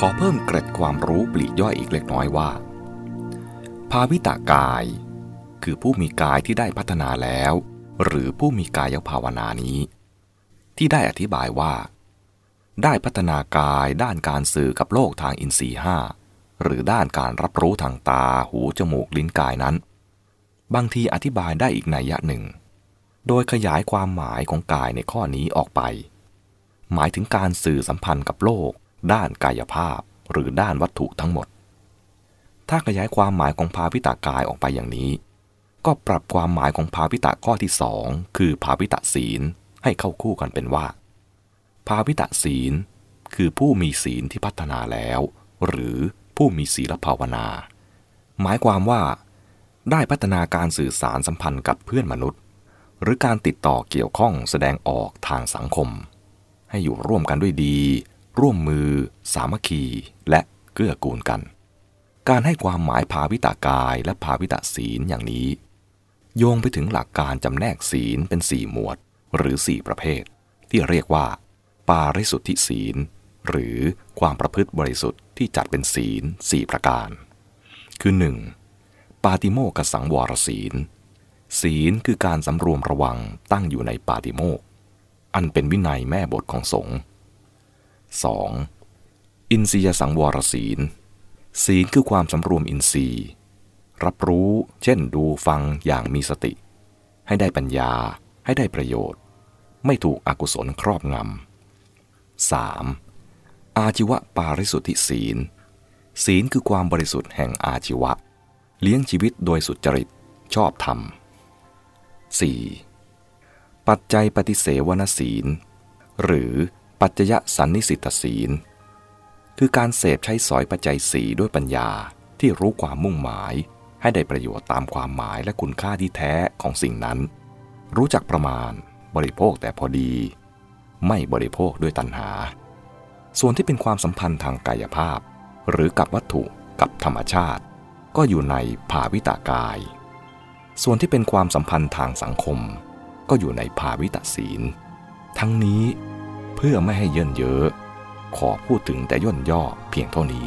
ขอเพิ่มเกร็ดความรู้ปลีกย่อยอีกเล็กน้อยว่า ภาวิตากาย คือผู้มีกายที่ได้พัฒนาแล้ว หรือผู้มีกายภาวนานี้ ที่ได้อธิบายว่า ได้พัฒนากายด้านการสื่อกับโลกทางอินทรีห้าหรือด้านการรับรู้ทางตาหูจมูกลิ้นกายนั้น บางทีอธิบายได้อีกนัยยะหนึ่ง โดยขยายความหมายของกายในข้อนี้ออกไป หมายถึงการสื่อสัมพันธ์กับโลก ด้านกายภาพหรือด้านวัตถุทั้งหมด ถ้าขยายความหมายของภาวิตากายออกไปอย่างนี้ ก็ปรับความหมายของภาวิตาข้อที่สองคือภาวิตาศีลให้เข้าคู่กันเป็นว่า ภาวิตาศีล คือผู้มีศีลที่พัฒนาแล้ว หรือผู้มีศีลภาวนา หมายความว่า ได้พัฒนาการสื่อสารสัมพันธ์กับเพื่อนมนุษย์ หรือการติดต่อเกี่ยวข้องแสดงออกทางสังคม ให้อยู่ร่วมกันด้วยดี ร่วมมือ สามัคคี และเกื้อกูลกัน การให้ความหมายภาวิตากายและภาวิตาศีลอย่างนี้ โยงไปถึงหลักการจำแนกศีลเป็นสี่หมวด หรือสี่ประเภท ที่เรียกว่า ปาริสุทธิศีล หรือความประพฤติบริสุทธิ์ที่จัดเป็นศีลสี่ประการ คือ 1. ปาติโมกสังวรศีล ศีลคือการสำรวมระวังตั้งอยู่ในปาติโมกอันเป็นวินัยแม่บทของสงฆ์ 2. อินทรียสังวรศีล ศีลคือความสำรวมอินทรีย์ รับรู้ เช่นดูฟังอย่างมีสติ ให้ได้ปัญญาให้ได้ประโยชน์ ไม่ถูกอกุศลครอบงำ 3. อาชีวะปาริสุทธิศีล ศีลคือความบริสุทธิ์แห่งอาชีวะ เลี้ยงชีวิตโดยสุจริตชอบธรรม 4. ปัจจัยปฏิเสวนศีล หรือ ปัจจยสันนิสิตศีล คือการเสพใช้สอยปัจจัยสีด้วยปัญญาที่รู้ความมุ่งหมาย ให้ได้ประโยชน์ตามความหมายและคุณค่าที่แท้ของสิ่งนั้น รู้จักประมาณ บริโภคแต่พอดี ไม่บริโภคด้วยตัณหา ส่วนที่เป็นความสัมพันธ์ทางกายภาพ หรือกับวัตถุกับธรรมชาติ ก็อยู่ในภาวิตากาย ส่วนที่เป็นความสัมพันธ์ทางสังคม ก็อยู่ในภาวิตศีล ทั้งนี้ เพื่อไม่ให้เยินเยอะ ขอพูดถึงแต่ย่นย่อเพียงเท่านี้